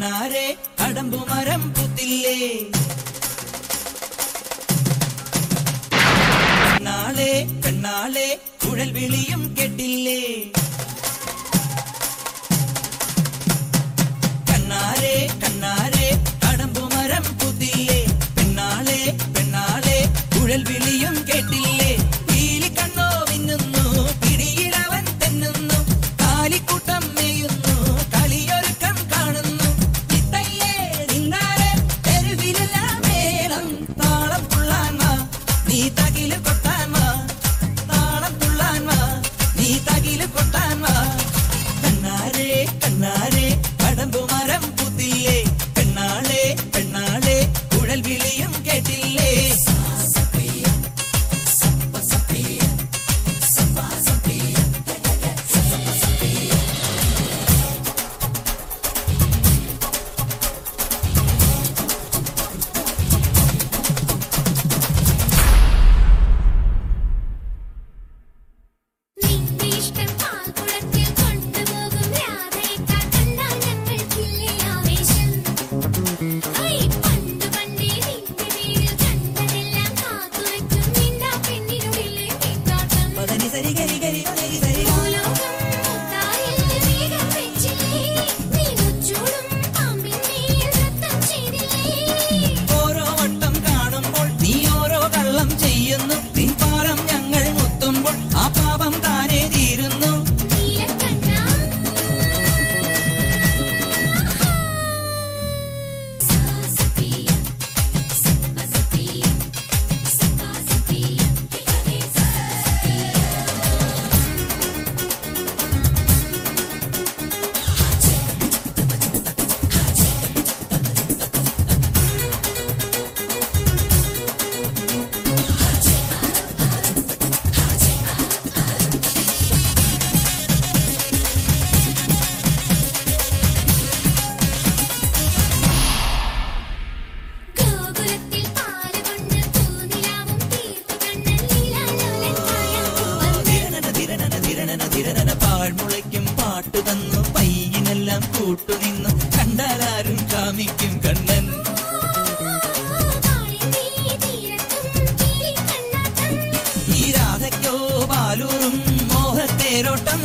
அன்னாரே கடம்பு மரம் புத்தில்லே. நாளே கண்ணாலே குழல் விழியும் கெட்டில்லே. E que ele Get it, get it, get it, get it. എല്ലാം കൂട്ടുനിന്നു കണ്ടാലാരും കാമിക്കും കണ്ണൻ. ഈ രാധയ്ക്കോ ബാലൂറും മോഹത്തേരോട്ടം